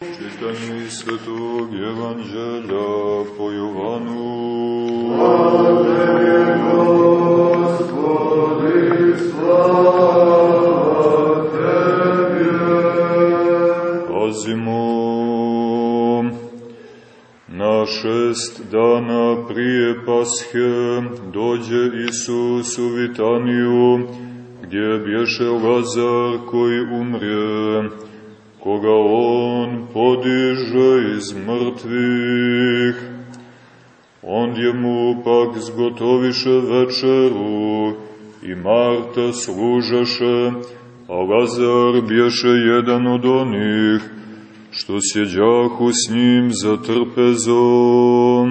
Čitanje iz Svetog Evanđelja po Jovanu. Slava Tebi, Gospodi, slava Tebi. Pazimo, na šest dana prije Pashe dođe Isus u Vitaniju, gdje bješe Lazar koji umrije koga on podiže iz mrtvih. Ondje mu pak zgotoviše večeru i Marta služaše, a Lazar bješe jedan od onih što sjeđahu s njim za trpezom.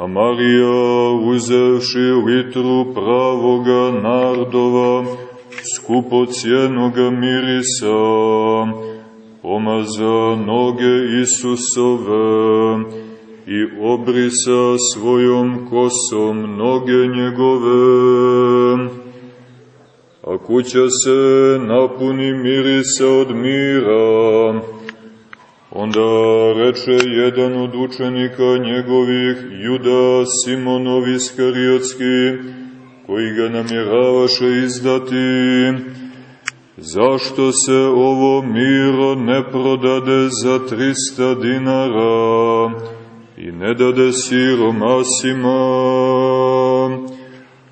A Marija, uzevši litru pravoga nardova, skupocjenoga mirisa, pomaza noge Isusove i obrisa svojom kosom noge njegove. A kuća se napuni mirisa od mira. Onda reče jedan od učenika njegovih, Juda Simonovi Iskariotski, koji ga namjeravaše izdati, zašto se ovo miro ne prodade za 300 dinara i ne dade siromasima,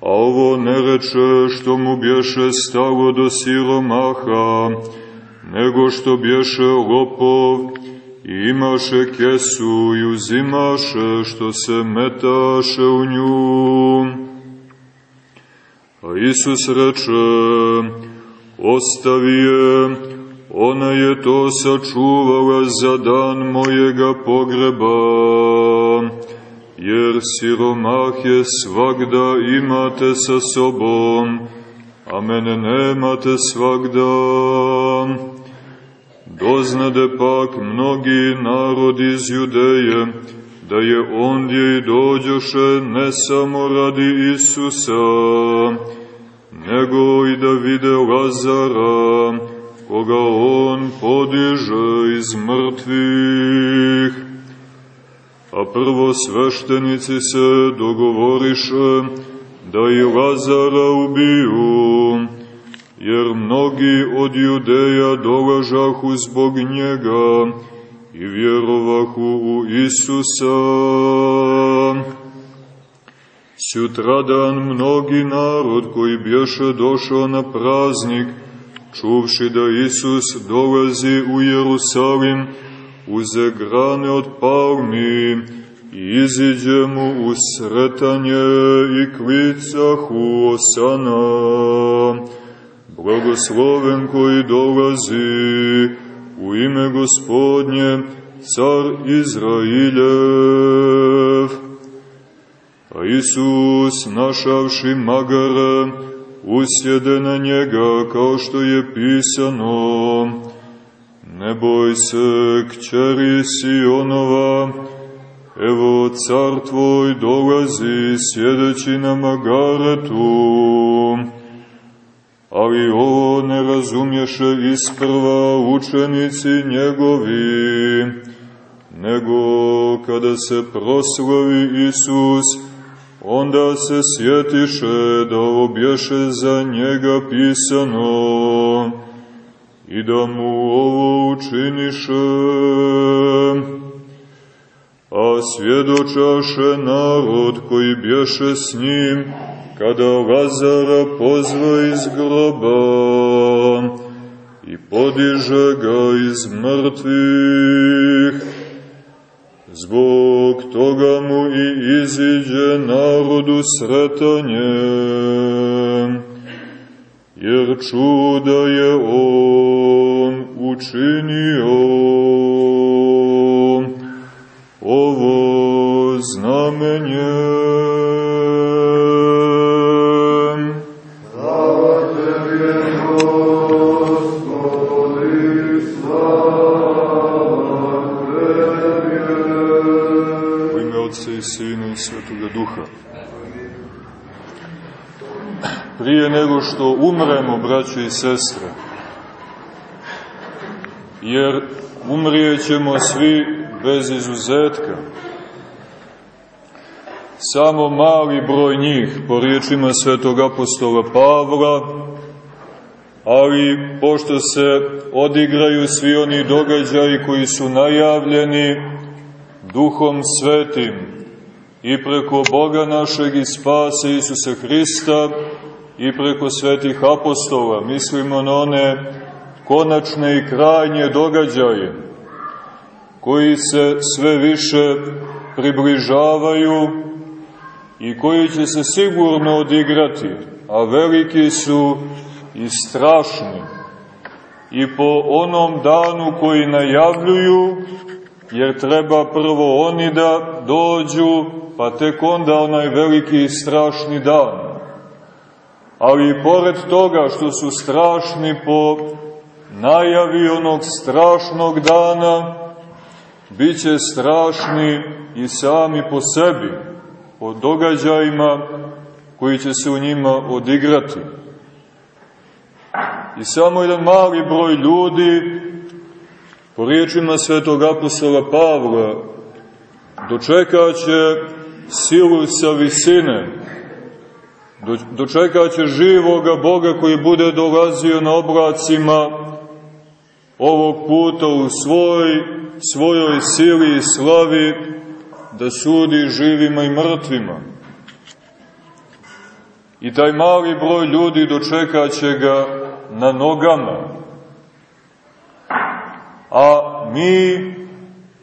a ovo ne reče što mu bješe stalo do siromaha, nego što bješe lopov i imaše kesu i uzimaše što se metaše u nju. A Isus reče, ostavi je, ona je to sačuvala za dan mojega pogreba, jer siromah je svagda imate sa sobom, a mene nemate svagda. Doznade pak mnogi narodi iz Judeje, da je ondje i dođoše ne samo radi Isusa, nego i da vide Lazara, koga on podiže iz mrtvih. A prvo sveštenici se dogovoriše da i Lazara ubiju, jer mnogi od Judeja dolažahu zbog njega, i vjerovahu u Isusa. Sutradan mnogi narod koji bješe došao na praznik, čuvši da Isus dolazi u Jerusalim, uze grane od palmi i iziđe mu u sretanje i klicahu osana. Blagosloven koji dolazi u ime gospodnje, car Izrailjev. Isus, našavši magara, usjede na njega kao što je pisano. Ne boj se, kćeri Sionova, evo car tvoj dolazi sjedeći na magaretu ali ovo ne razumješe isprva učenici njegovi, nego kada se proslavi Isus, onda se sjetiše da ovo bješe za njega pisano i da mu ovo učiniše. A svjedočaše narod koji bješe s njim, kada Lazara pozva iz groba i podiže ga iz mrtvih. Zbog toga mu i iziđe narodu sretanje, jer čuda je on učinio. Prije nego što umremo, braćo i sestre. Jer umrijećemo svi bez izuzetka. Samo mali broj njih, po riječima svetog apostola Pavla, ali pošto se odigraju svi oni događaji koji su najavljeni duhom svetim i preko Boga našeg i spase Isusa Hrista i preko svetih apostola, mislimo na one konačne i krajnje događaje koji se sve više približavaju i koji će se sigurno odigrati, a veliki su i strašni. I po onom danu koji najavljuju, jer treba prvo oni da dođu, pa tek onda onaj veliki i strašni dan. Ali pored toga što su strašni po najavi onog strašnog dana, bit će strašni i sami po sebi, po događajima koji će se u njima odigrati. I samo jedan mali broj ljudi, po riječima svetog apostola Pavla, dočekaće silu sa visine, dočekaće živoga Boga koji bude dolazio na oblacima ovog puta u svoj, svojoj sili i slavi da sudi živima i mrtvima. I taj mali broj ljudi dočekaće ga na nogama. A mi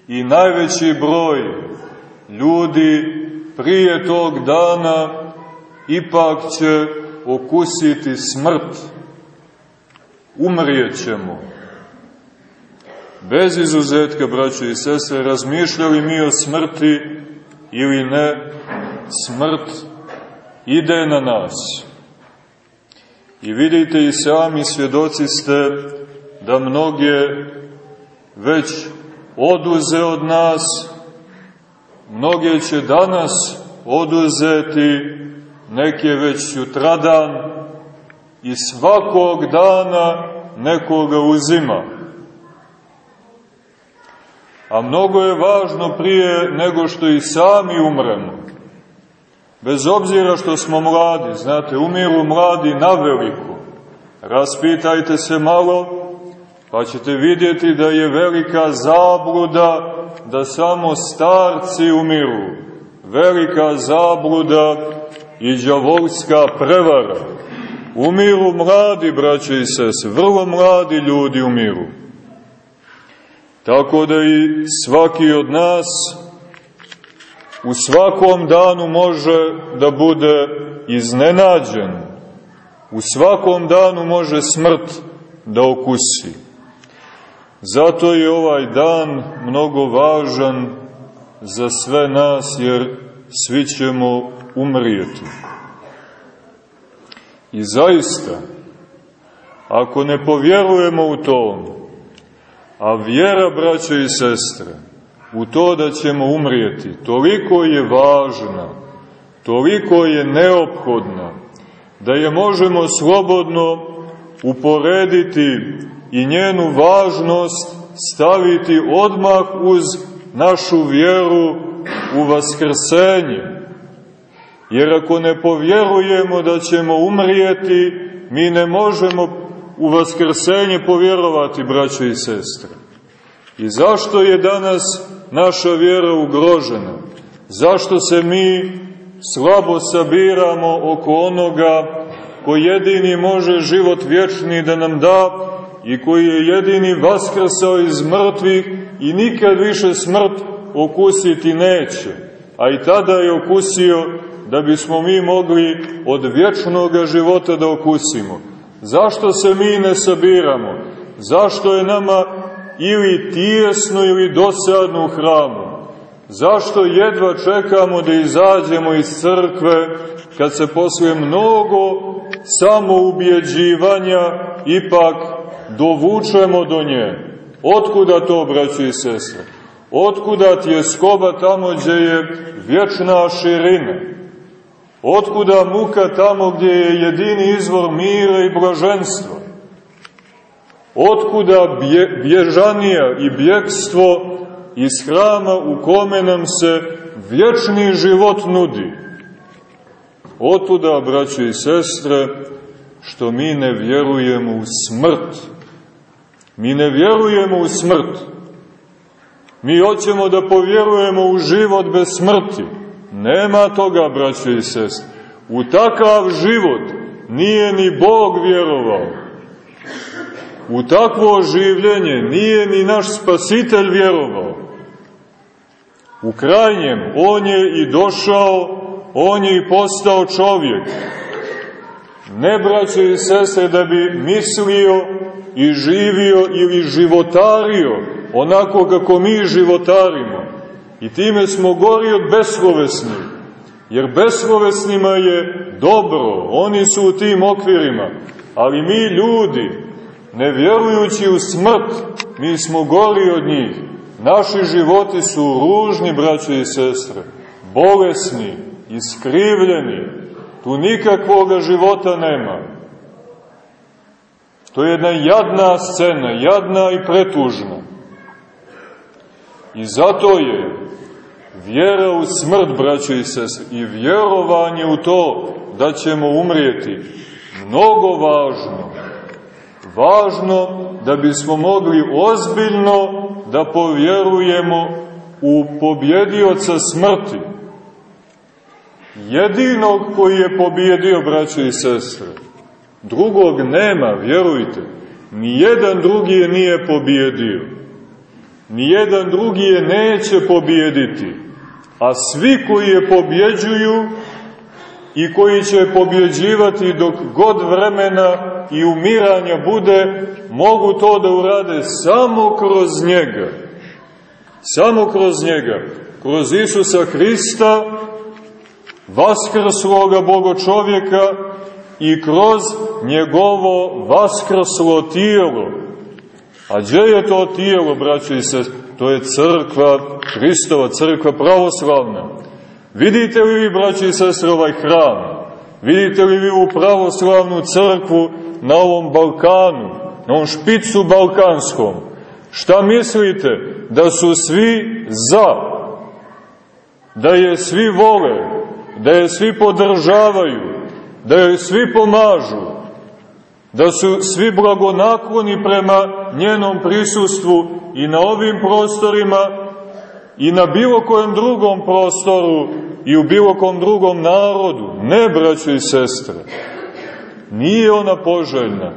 i najveći broj ljudi prije tog dana ipak će okusiti smrt. Umrijećemo. Bez izuzetka, braće i sestre, razmišljali mi o smrti ili ne, smrt ide na nas. I vidite i sami svjedoci ste da mnoge već oduze od nas, mnoge će danas oduzeti, neke već sutradan i svakog dana nekoga uzima. A mnogo je važno prije nego što i sami umremo. Bez obzira što smo mladi, znate, umiru mladi na veliko. Raspitajte se malo, pa ćete vidjeti da je velika zabluda da samo starci umiru. Velika zabluda i džavolska prevara. Umiru mladi, braće i sese, vrlo mladi ljudi umiru. Tako da i svaki od nas u svakom danu može da bude iznenađen. U svakom danu može smrt da okusi. Zato je ovaj dan mnogo važan za sve nas, jer svi ćemo umrijeti. I zaista, ako ne povjerujemo u to, a vjera, braćo i sestre, u to da ćemo umrijeti, toliko je važna, toliko je neophodna, da je možemo slobodno uporediti i njenu važnost staviti odmah uz našu vjeru u vaskrsenje. Jer ako ne povjerujemo da ćemo umrijeti, mi ne možemo u vaskrsenje povjerovati, braćo i sestre. I zašto je danas naša vjera ugrožena? Zašto se mi slabo sabiramo oko onoga ko jedini može život vječni da nam da i koji je jedini vaskrsao iz mrtvih i nikad više smrt okusiti neće. A i tada je okusio da bismo mi mogli od vječnog života da okusimo. Zašto se mi ne sabiramo? Zašto je nama ili tijesno ili dosadno u hramu? Zašto jedva čekamo da izađemo iz crkve kad se posle mnogo samoubjeđivanja ipak dovučemo do nje? Otkuda to, braći i sestre? Otkuda ti je skoba tamo gdje je vječna širina? Otkuda muka tamo gdje je jedini izvor mira i blaženstva? Otkuda bje, bježanija i bjekstvo iz hrama u kome nam se vječni život nudi. Otuda, braće i sestre, što mi ne vjerujemo u smrt. Mi ne vjerujemo u smrt. Mi hoćemo da povjerujemo u život bez smrti. Nema toga, braće i sestre. U takav život nije ni Bog vjerovao. U takvo življenje nije ni naš spasitelj vjerovao. U krajnjem, on je i došao, on je i postao čovjek. Ne, braće i sestre, da bi mislio i živio ili životario onako kako mi životarimo. I time smo gori od beslovesnih. Jer beslovesnima je dobro, oni su u tim okvirima. Ali mi ljudi, ne vjerujući u smrt, mi smo gori od njih. Naši životi su ružni, braće i sestre, bolesni, iskrivljeni. Tu nikakvoga života nema. To je jedna jadna scena, jadna i pretužna. I zato je vjera u smrt, braćo i sestre, i vjerovanje u to da ćemo umrijeti, mnogo važno. Važno da bismo mogli ozbiljno da povjerujemo u pobjedioca smrti. Jedinog koji je pobjedio, braćo i sestre. Drugog nema, vjerujte. Nijedan drugi je nije pobjedio. Nijedan drugi je neće pobjediti. A svi koji je pobjeđuju i koji će pobjeđivati dok god vremena i umiranja bude, mogu to da urade samo kroz njega. Samo kroz njega. Kroz Isusa Hrista, vaskrsloga Bogo čovjeka i kroz njegovo vaskrslo tijelo. A gdje je to tijelo, braći i se? To je crkva Hristova, crkva pravoslavna. Vidite li vi, braći i sestre, ovaj hram? Vidite li vi u pravoslavnu crkvu na ovom Balkanu, na ovom špicu balkanskom? Šta mislite? Da su svi za, da je svi vole, da je svi podržavaju, da je svi pomažu, da su svi blagonakloni prema njenom prisustvu i na ovim prostorima i na bilo kojem drugom prostoru i u bilo kom drugom narodu. Ne, braćo i sestre, nije ona poželjna.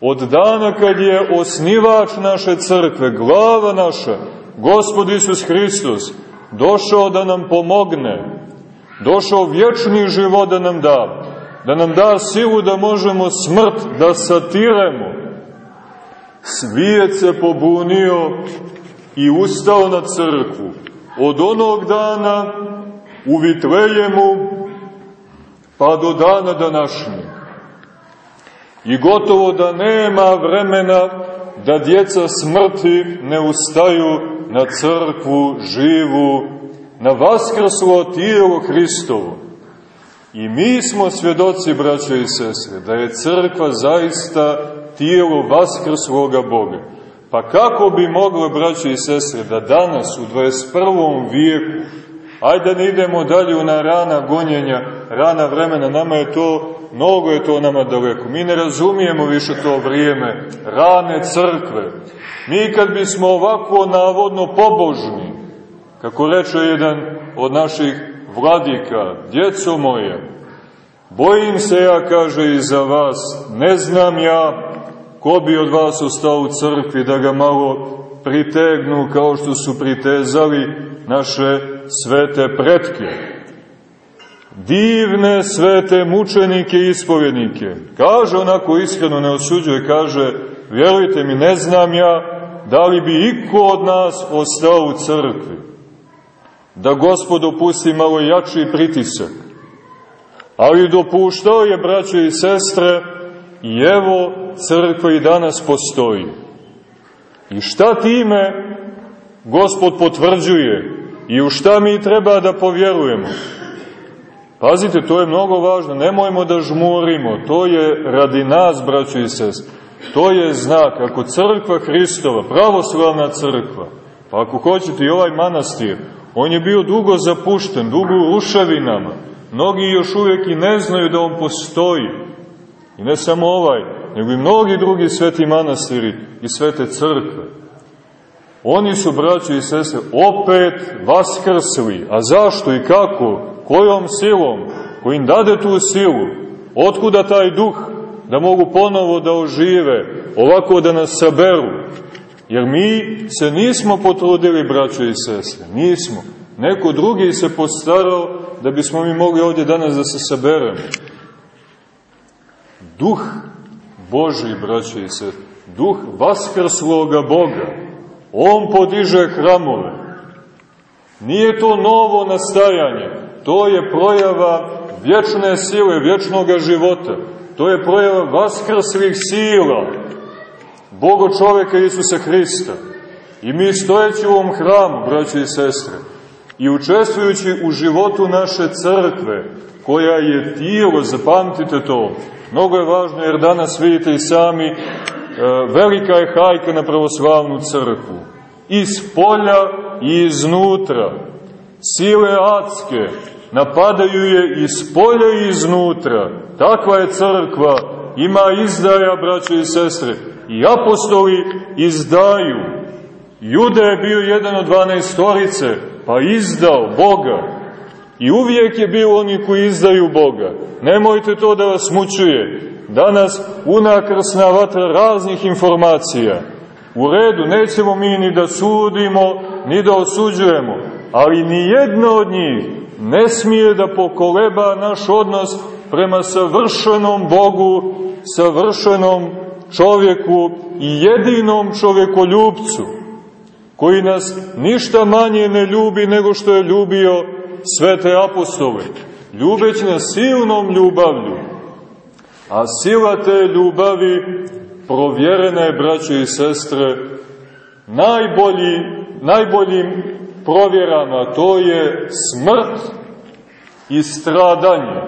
Od dana kad je osnivač naše crkve, glava naša, Gospod Isus Hristos, došao da nam pomogne, došao vječni život da nam da, da nam da silu da možemo smrt da satiremo. Svijet se pobunio i ustao na crkvu. Od onog dana u Vitlejemu pa do dana današnjeg. I gotovo da nema vremena da djeca smrti ne ustaju na crkvu živu, na vaskrslo tijelo Hristovo. I mi smo svjedoci, braćo i sestre, da je crkva zaista tijelo vaskrsloga Boga. Pa kako bi moglo, braćo i sestre, da danas u 21. vijeku, ajde da ne idemo dalje na rana gonjenja, rana vremena, nama je to, mnogo je to nama daleko. Mi ne razumijemo više to vrijeme, rane crkve. Mi kad bismo ovako navodno pobožni, kako reče jedan od naših vladika, djeco moje, bojim se ja, kaže, i za vas, ne znam ja ko bi od vas ostao u crkvi da ga malo pritegnu kao što su pritezali naše svete pretke. Divne svete mučenike i ispovjednike. Kaže onako iskreno, ne osuđuje, kaže, vjerujte mi, ne znam ja da li bi iko od nas ostao u crkvi. Da gospod opusti malo jači pritisak. Ali dopuštao je, braćo i sestre, i evo crkva i danas postoji. I šta time Gospod potvrđuje i u šta mi treba da povjerujemo? Pazite, to je mnogo važno, nemojmo da žmurimo, to je radi nas, braćo i sest. To je znak, ako crkva Hristova, pravoslavna crkva, pa ako hoćete i ovaj manastir, on je bio dugo zapušten, dugo u rušavinama. Mnogi još uvijek i ne znaju da on postoji. I ne samo ovaj, nego i mnogi drugi sveti manastiri i svete crkve. Oni su, braći i sestre, opet vaskrsli. A zašto i kako? Kojom silom? Ko im dade tu silu? Otkuda taj duh da mogu ponovo da ožive, ovako da nas saberu? Jer mi se nismo potrudili, braćo i sestre, nismo. Neko drugi se postarao da bismo mi mogli ovdje danas da se saberemo. Duh Boži, braćo i sestre, duh vaskrsloga Boga, On podiže hramove. Nije to novo nastajanje, to je projava vječne sile, vječnog života. To je projava vaskrslih sila, Bogo čoveka Isusa Hrista. I mi stojeći u ovom hramu, braći i sestre, i učestvujući u životu naše crkve, koja je tijelo, zapamtite to, mnogo je važno jer danas vidite i sami, e, velika je hajka na pravoslavnu crkvu. Iz polja i iznutra. Sile adske napadaju je iz polja i iznutra. Takva je crkva, ima izdaja, braće i sestre, i apostoli izdaju. Juda je bio jedan od dvanaestorice, pa izdao Boga. I uvijek je bio oni koji izdaju Boga. Nemojte to da vas mučuje. Danas unakrsna vatra raznih informacija. U redu, nećemo mi ni da sudimo, ni da osuđujemo, ali ni jedna od njih ne smije da pokoleba naš odnos prema savršenom Bogu, savršenom čovjeku i jedinom čovjekoljubcu, koji nas ništa manje ne ljubi nego što je ljubio svete apostole, ljubeći nas silnom ljubavlju. A sila te ljubavi provjerena je, braće i sestre, najbolji, najboljim provjerama, to je smrt i stradanje.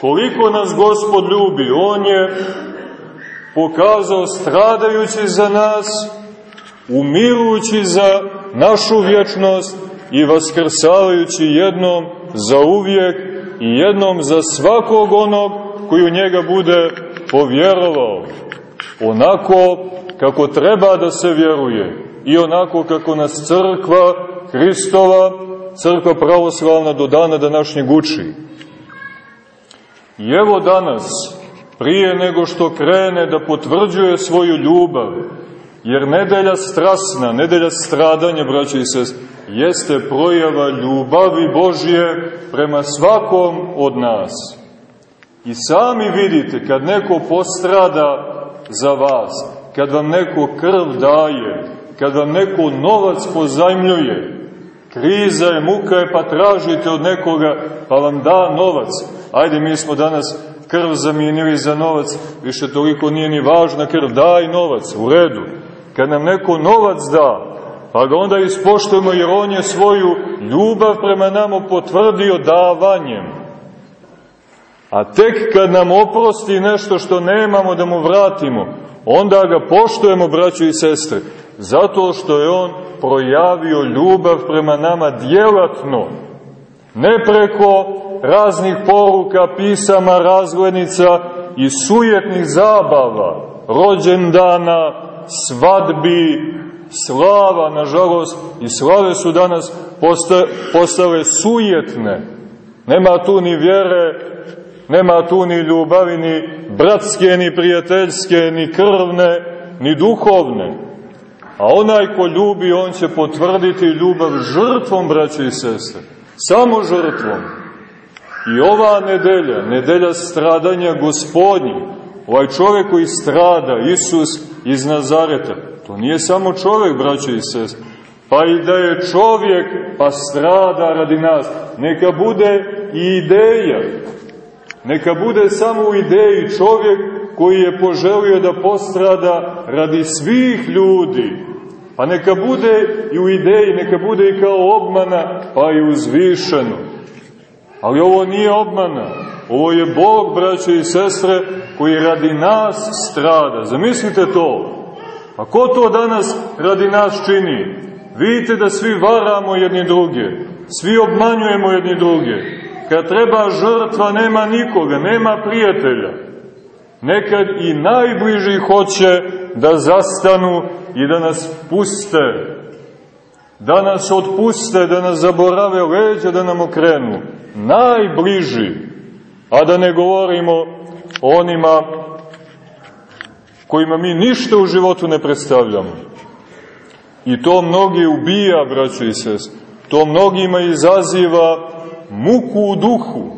Koliko nas Gospod ljubi, On je pokazao stradajući za nas, umirujući za našu vječnost i vaskrsavajući jednom za uvijek i jednom za svakog onog koji u njega bude povjerovao. Onako kako treba da se vjeruje i onako kako nas crkva Hristova, crkva pravoslavna do dana današnjeg uči. I evo danas, prije nego što krene da potvrđuje svoju ljubav, jer nedelja strasna, nedelja stradanja, braće i sest, jeste projava ljubavi Božje prema svakom od nas. I sami vidite, kad neko postrada za vas, kad vam neko krv daje, kad vam neko novac pozajmljuje, kriza je, muka je, pa tražite od nekoga, pa vam da novac. Ajde, mi smo danas krv zamijenili za novac, više toliko nije ni važna krv, daj novac, u redu. Kad nam neko novac da, pa ga onda ispoštujemo jer on je svoju ljubav prema nama potvrdio davanjem. A tek kad nam oprosti nešto što nemamo da mu vratimo, onda ga poštujemo, braćo i sestre, zato što je on projavio ljubav prema nama djelatno, ne preko raznih poruka, pisama, razglednica i sujetnih zabava, rođendana, svadbi, slava, nažalost, i slave su danas posta, postale sujetne. Nema tu ni vjere, nema tu ni ljubavi, ni bratske, ni prijateljske, ni krvne, ni duhovne. A onaj ko ljubi, on će potvrditi ljubav žrtvom, braće i sestre. Samo žrtvom. I ova nedelja, nedelja stradanja gospodnji, ovaj čovjek koji strada, Isus iz Nazareta, to nije samo čovjek, braće i sestre, pa i da je čovjek, pa strada radi nas, neka bude i ideja, neka bude samo u ideji čovjek koji je poželio da postrada radi svih ljudi, pa neka bude i u ideji, neka bude i kao obmana, pa i uzvišeno. Ali ovo nije obmana, Ovo je Bog, braćo i sestre, koji radi nas strada. Zamislite to. A ko to danas radi nas čini? Vidite da svi varamo jedni druge, svi obmanjujemo jedni druge. Kad treba žrtva, nema nikoga, nema prijatelja. Nekad i najbliži hoće da zastanu i da nas puste, da nas otpuste, da nas zaborave leđa, da nam okrenu. Najbliži, a da ne govorimo onima kojima mi ništa u životu ne predstavljamo. I to mnogi ubija, braćo i sest. To mnogima izaziva muku u duhu.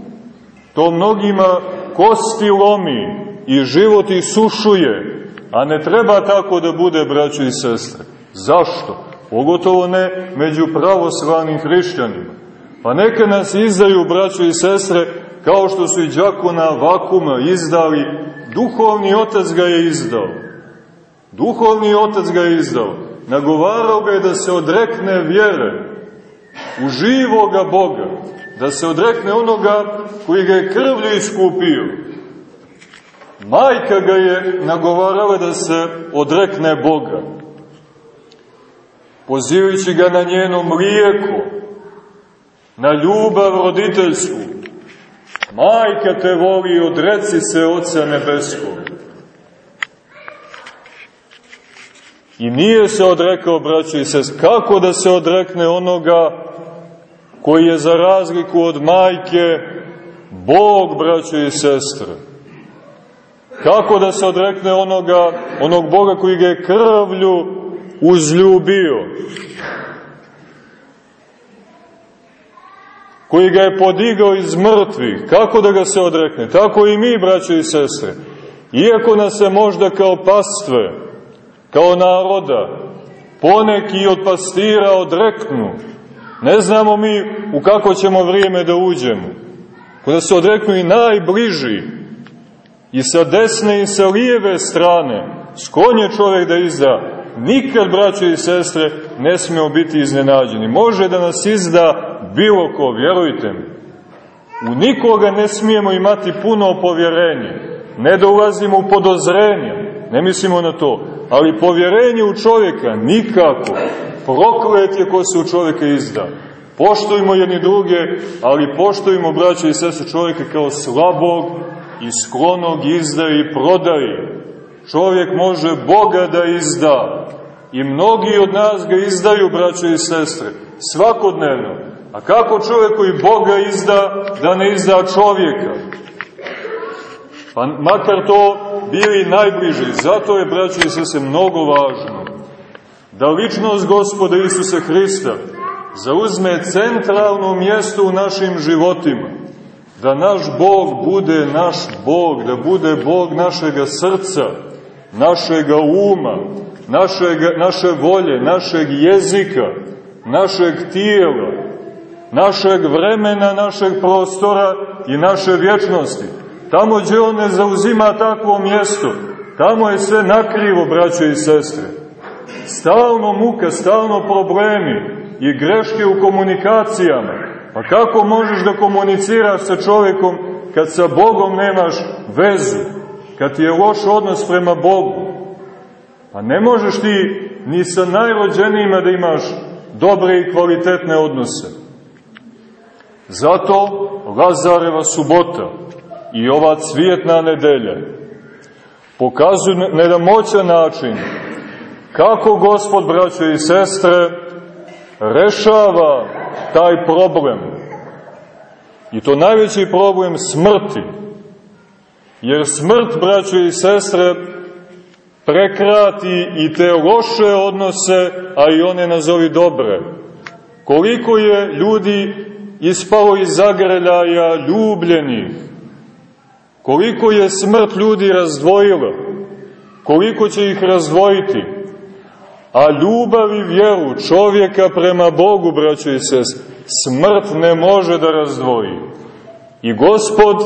To mnogima kosti lomi i život isušuje. A ne treba tako da bude, braćo i sestre. Zašto? Pogotovo ne među pravoslavnim hrišćanima. Pa neka nas izdaju, braćo i sestre, kao što su i džakona vakuma izdali, duhovni otac ga je izdao. Duhovni otac ga je izdao. Nagovarao ga je da se odrekne vjere u živoga Boga, da se odrekne onoga koji ga je krvlju iskupio. Majka ga je nagovarala da se odrekne Boga, pozivajući ga na njeno mlijeko, na ljubav roditeljsku. Majka te voli, odreci se Oca Nebeskog. I nije se odrekao, braćo i sest, kako da se odrekne onoga koji je za razliku od majke Bog, braćo i sestre. Kako da se odrekne onoga, onog Boga koji ga je krvlju uzljubio. Koji ga je podigao iz mrtvih. Kako da ga se odrekne? Tako i mi, braćo i sestre. Iako nas se možda kao pastve, kao naroda, poneki od pastira odreknu, ne znamo mi u kako ćemo vrijeme da uđemo. Kada se odreknu i najbliži, i sa desne i sa lijeve strane, skonje čovjek da izda, nikad, braćo i sestre, ne smemo biti iznenađeni. Može da nas izda bilo ko, vjerujte mi. U nikoga ne smijemo imati puno povjerenje. Ne da ulazimo u podozrenje, ne mislimo na to. Ali povjerenje u čovjeka nikako. Proklet je ko se u čovjeka izda. Poštojimo jedni druge, ali poštojimo, braćo i sestre, čovjeka kao slabog i sklonog izda i prodaje. Čovjek može Boga da izda. I mnogi od nas ga izdaju, braćo i sestre, svakodnevno. A kako čovjek koji Boga izda, da ne izda čovjeka? Pa makar to bili najbliži. Zato je, braćo i sestre, mnogo važno da ličnost gospoda Isusa Hrista zauzme centralno mjesto u našim životima. Da naš Bog bude naš Bog, da bude Bog našega srca, našega uma, našeg, naše volje, našeg jezika, našeg tijela, našeg vremena, našeg prostora i naše vječnosti. Tamo gdje on ne zauzima takvo mjesto, tamo je sve nakrivo, braćo i sestre. Stalno muka, stalno problemi i greške u komunikacijama. Pa kako možeš da komuniciraš sa čovjekom kad sa Bogom nemaš vezu, kad ti je loš odnos prema Bogu? Pa ne možeš ti ni sa najrođenijima da imaš dobre i kvalitetne odnose. Zato Lazareva subota i ova cvijetna nedelja pokazuju na jedan moćan način kako Gospod, braćo i sestre, rešava taj problem. I to najveći problem smrti. Jer smrt, braćo i sestre, prekrati i te loše odnose, a i one nazovi dobre. Koliko je ljudi ispalo iz zagreljaja ljubljenih, koliko je smrt ljudi razdvojila, koliko će ih razdvojiti, a ljubav i vjeru čovjeka prema Bogu, braćo i sest, smrt ne može da razdvoji. I gospod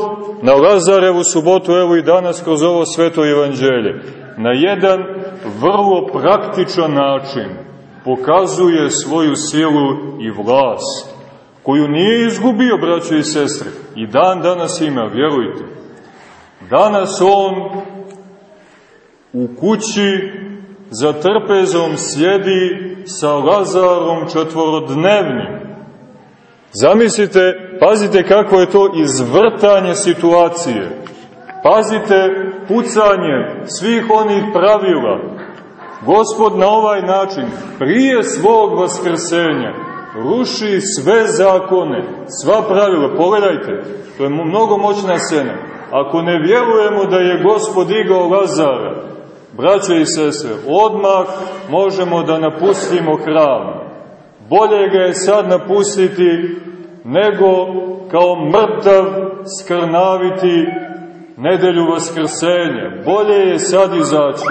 na Lazarevu subotu, evo i danas kroz ovo sveto evanđelje, na jedan vrlo praktičan način pokazuje svoju silu i vlast, koju nije izgubio, braćo i sestre, I dan danas ima, vjerujte. Danas on u kući za trpezom sjedi sa Lazarom četvorodnevnim. Zamislite, pazite kako je to izvrtanje situacije. Pazite pucanje svih onih pravila. Gospod na ovaj način, prije svog vaskrsenja, ruši sve zakone, sva pravila. Pogledajte, to je mnogo moćna scena. Ako ne vjerujemo da je Gospod igao Lazara, braće i sestre, odmah možemo da napustimo hram. Bolje ga je sad napustiti nego kao mrtav skrnaviti nedelju vaskrsenja. Bolje je sad izaći.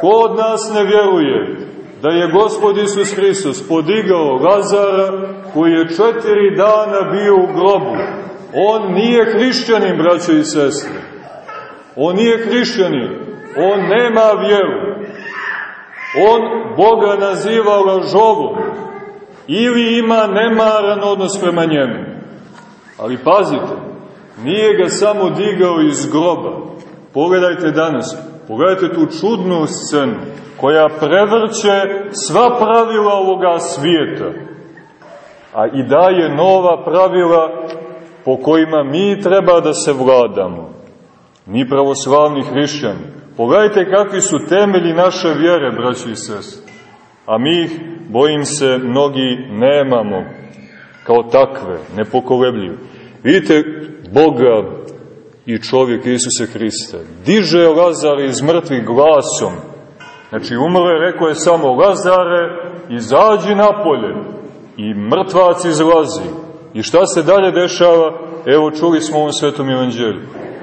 Ko od nas ne vjeruje da je Gospod Isus Hristos podigao Lazara koji je četiri dana bio u grobu. On nije hrišćanin, braćo i sestre. On nije hrišćanin. On nema vjeru. On Boga naziva lažovom. Ili ima nemaran odnos prema njemu. Ali pazite, nije ga samo digao iz groba. Pogledajte danas, pogledajte tu čudnu scenu koja prevrće sva pravila ovoga svijeta, a i daje nova pravila po kojima mi treba da se vladamo. Mi pravoslavni hrišćani. Pogledajte kakvi su temelji naše vjere, braći i sest. A mi ih, bojim se, mnogi nemamo kao takve, nepokolebljive. Vidite Boga i čovjek Isuse Hrista. Diže Lazar iz mrtvih glasom. Znači, umre, rekao je samo Lazare, izađi napolje. I mrtvac izlazi. I šta se dalje dešava? Evo, čuli smo u ovom svetom evanđelju.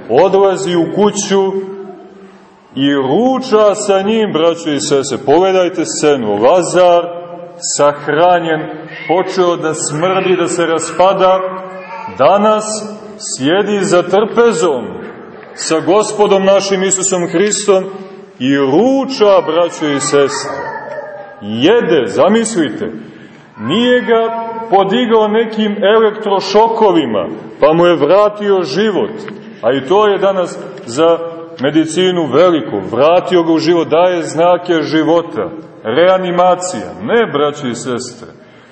Odlazi u kuću i ruča sa njim, braćo i sese. Pogledajte scenu. Lazar, sahranjen, počeo da smrdi, da se raspada, danas sjedi za trpezom sa gospodom našim Isusom Hristom i ruča, braćo i sestre. Jede, zamislite, nije ga podigao nekim elektrošokovima, pa mu je vratio život. A i to je danas za medicinu veliku. Vratio ga u život, daje znake života. Reanimacija. Ne, braćo i sestre.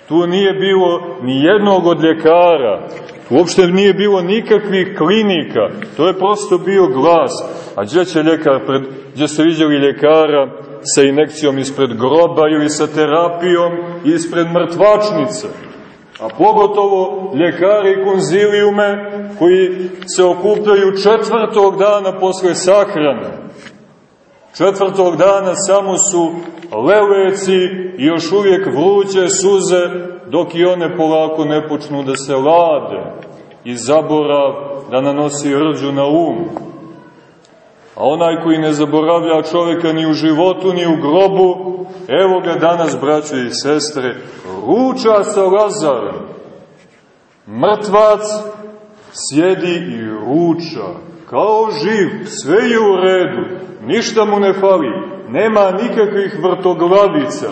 Tu nije bilo ni jednog od ljekara. Uopšte nije bilo nikakvih klinika. To je prosto bio glas. A gdje će ljekar, pred, gdje ste vidjeli ljekara sa inekcijom ispred groba ili sa terapijom ispred mrtvačnice? A pogotovo ljekari i konzilijume koji se okupljaju četvrtog dana posle sahrane. Četvrtog dana samo su leleci i još uvijek vruće suze dok i one polako ne počnu da se lade i zaborav da nanosi rđu na um. A onaj koji ne zaboravlja čoveka ni u životu, ni u grobu, evo ga danas, braćo i sestre, ruča sa Lazarem. Mrtvac sjedi i ruča, kao živ, sve je u redu, ništa mu ne fali, nema nikakvih vrtoglavica,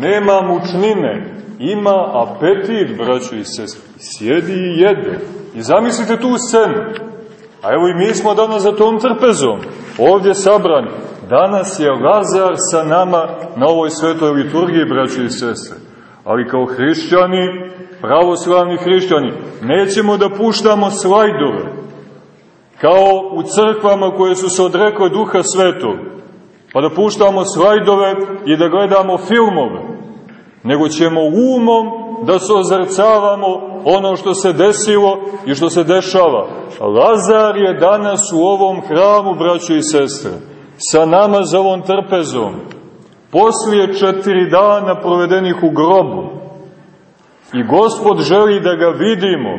nema mučnine, ima apetit, braćo i sestre, sjedi i jede. I zamislite tu scenu, A evo i mi smo danas za tom trpezom, ovdje sabrani. Danas je Lazar sa nama na ovoj svetoj liturgiji, braći i sestre. Ali kao hrišćani, pravoslavni hrišćani, nećemo da puštamo slajdove, kao u crkvama koje su se odrekle duha svetog, pa da puštamo slajdove i da gledamo filmove, nego ćemo umom da se ozrcavamo ono što se desilo i što se dešava. Lazar je danas u ovom hramu, braćo i sestre, sa nama za ovom trpezom, poslije četiri dana provedenih u grobu. I Gospod želi da ga vidimo,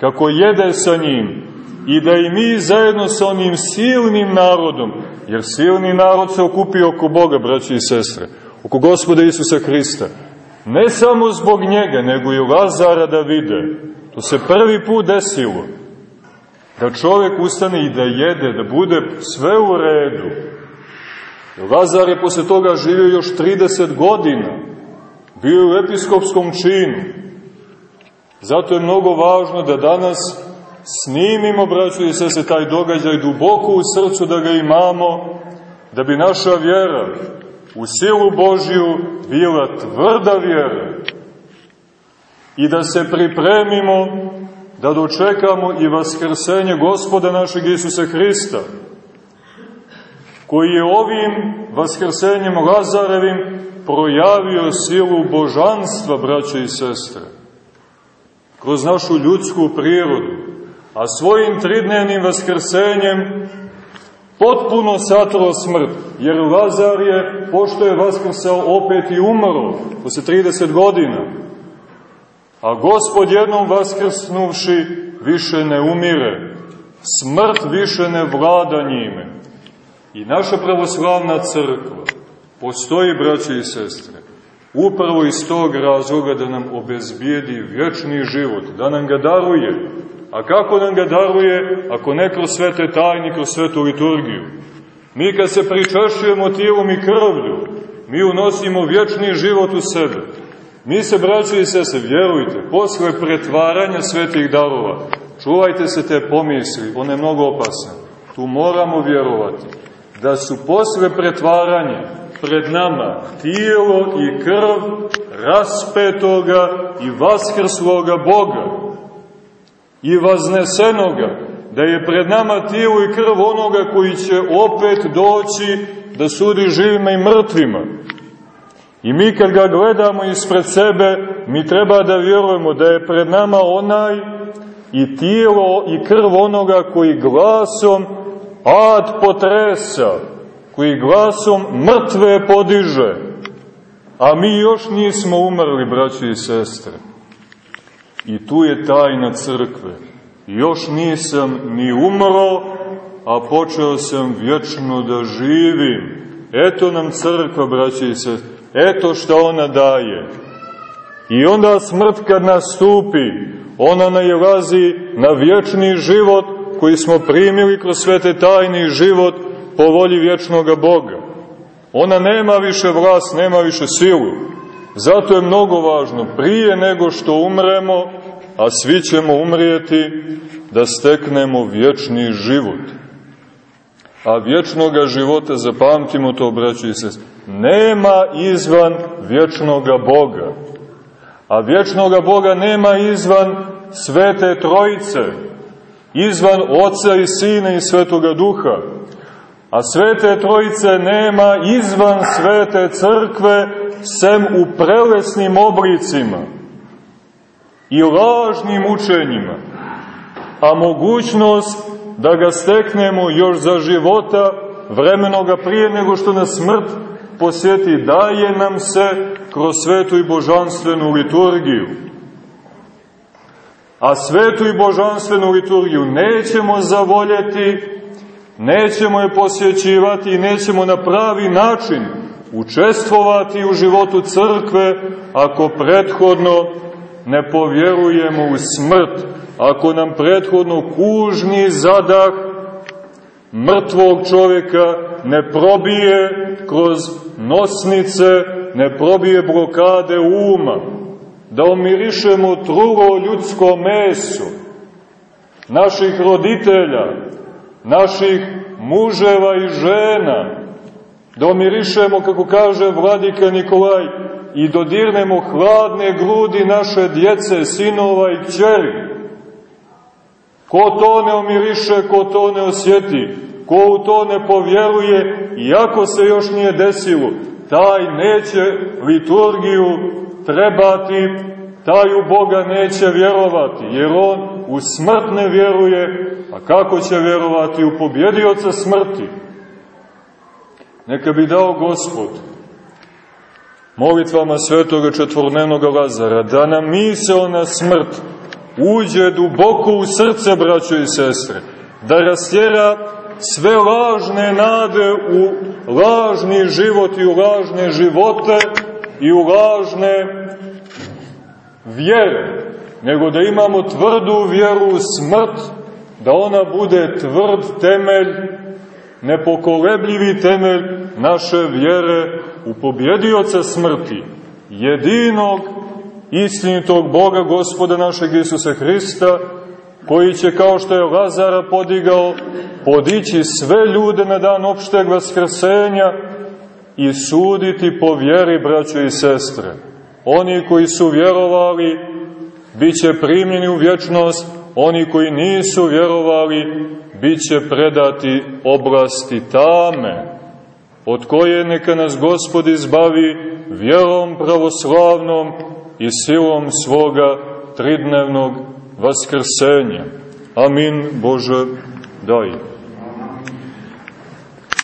kako jede sa njim, i da i mi zajedno sa onim silnim narodom, jer silni narod se okupio oko Boga, braći i sestre, oko Gospoda Isusa Hrista, Ne samo zbog njega, nego i Lazara da vide. To se prvi put desilo. Da čovjek ustane i da jede, da bude sve u redu. Lazar je posle toga živio još 30 godina. Bio u episkopskom činu. Zato je mnogo važno da danas snimimo, braćo i se taj događaj duboko u srcu da ga imamo, da bi naša vjera u silu Božju bila tvrda vjera i da se pripremimo da dočekamo i vaskrsenje Gospoda našeg Isusa Hrista, koji je ovim vaskrsenjem Lazarevim projavio silu božanstva, braće i sestre, kroz našu ljudsku prirodu, a svojim tridnevnim vaskrsenjem potpuno satro smrt, jer Lazar je, pošto je vaskrsao, opet i umro, posle 30 godina. A gospod jednom vaskrsnuvši više ne umire, smrt više ne vlada njime. I naša pravoslavna crkva postoji, braće i sestre, upravo iz tog razloga da nam obezbijedi vječni život, da nam ga daruje, A kako nam ga daruje, ako ne kroz svete tajni, kroz svetu liturgiju? Mi kad se pričašćujemo tijelom i krvlju, mi unosimo vječni život u sebe. Mi se, braći i sese, vjerujte, posle pretvaranja svetih darova, čuvajte se te pomisli, one je mnogo opasne. Tu moramo vjerovati da su posle pretvaranja pred nama tijelo i krv raspetoga i vaskrsloga Boga i vaznesenoga, da je pred nama tijelo i krv onoga koji će opet doći da sudi živima i mrtvima. I mi kad ga gledamo ispred sebe, mi treba da vjerujemo da je pred nama onaj i tijelo i krv onoga koji glasom ad potresa, koji glasom mrtve podiže, a mi još nismo umrli, braći i sestre. I tu je tajna crkve. Još nisam ni umro, a počeo sam vječno da živim. Eto nam crkva, braći se, eto šta ona daje. I onda smrt kad nastupi, ona najlazi na vječni život koji smo primili kroz svete tajni život po volji vječnoga Boga. Ona nema više vlast, nema više silu. Zato je mnogo važno, prije nego što umremo, a svi ćemo umrijeti, da steknemo vječni život. A vječnoga života, zapamtimo to, braći se, nema izvan vječnoga Boga. A vječnoga Boga nema izvan Svete Trojice, izvan Oca i Sina i Svetoga Duha. A Svete Trojice nema izvan Svete Crkve, sem u prelesnim oblicima i lažnim učenjima, a mogućnost da ga steknemo još za života vremenoga prije nego što nas smrt posjeti, daje nam se kroz svetu i božanstvenu liturgiju. A svetu i božanstvenu liturgiju nećemo zavoljeti, nećemo je posjećivati i nećemo na pravi način učestvovati u životu crkve ako prethodno ne povjerujemo u smrt, ako nam prethodno kužni zadah mrtvog čovjeka ne probije kroz nosnice, ne probije blokade uma, da omirišemo trulo ljudsko meso, naših roditelja, naših muževa i žena, da omirišemo, kako kaže vladika Nikolaj, i dodirnemo hladne grudi naše djece, sinova i kćeri. Ko to ne omiriše, ko to ne osjeti, ko u to ne povjeruje, iako se još nije desilo, taj neće liturgiju trebati, taj u Boga neće vjerovati, jer on u smrt ne vjeruje, a kako će vjerovati u pobjedioca smrti? Neka bi dao Gospod molitvama svetoga četvornenog Lazara, da nam misel na smrt uđe duboko u srce, braćo i sestre, da rastjera sve lažne nade u lažni život i u lažne živote i u lažne vjere, nego da imamo tvrdu vjeru u smrt, da ona bude tvrd temelj, nepokolebljivi temelj naše vjere u pobjedioca smrti, jedinog istinitog Boga, gospoda našeg Isusa Hrista, koji će kao što je Lazara podigao, podići sve ljude na dan opšteg vaskrsenja i suditi po vjeri, braćo i sestre. Oni koji su vjerovali, bit će primljeni u vječnost, oni koji nisu vjerovali, bit će predati oblasti tame, od koje neka nas Gospod izbavi vjerom pravoslavnom i silom svoga tridnevnog vaskrsenja. Amin Bože, daj.